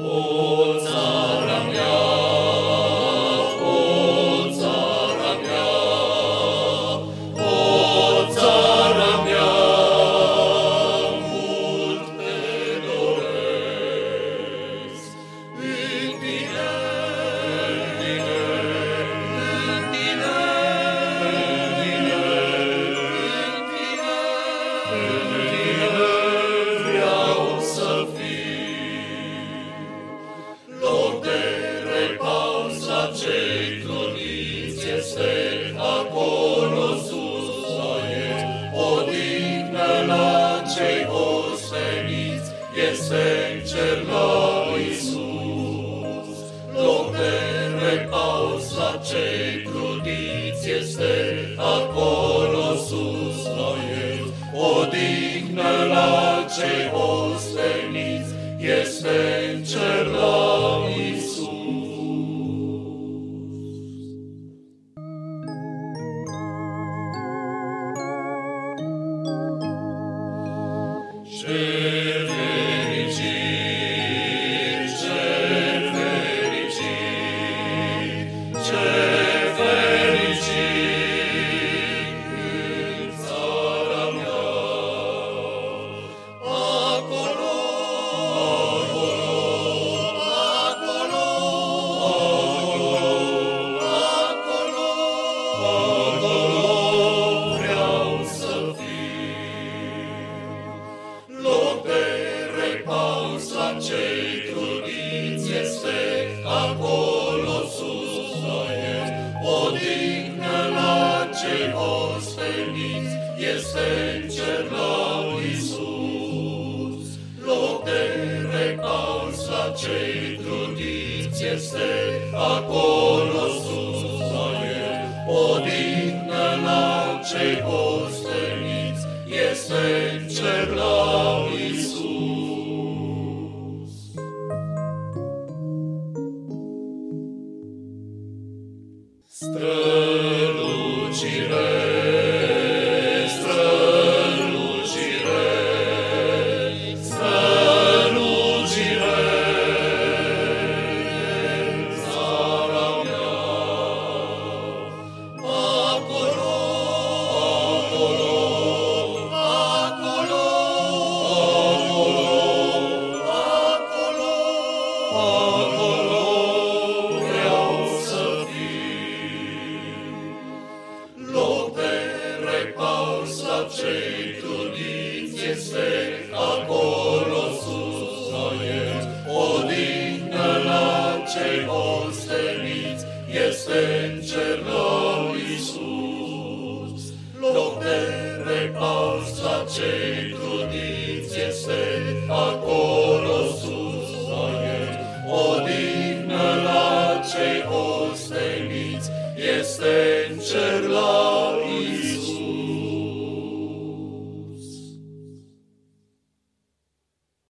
Oh. este în cer la Iisus. Loc de repaus la cei crudiți este acolo sus la El. Odihnă la cei osteniți este Loc de repaus la cei trudiți este acolo sus la el. Odihnă la cei osteniți este în cer la Iisus. Loc de repaus la cei trudiți este acolo sus la el. Odihnă la cei osteniți este în cer la cei osteniți este în cer la Iisus. Loc de repaus la cei trudiți este acolo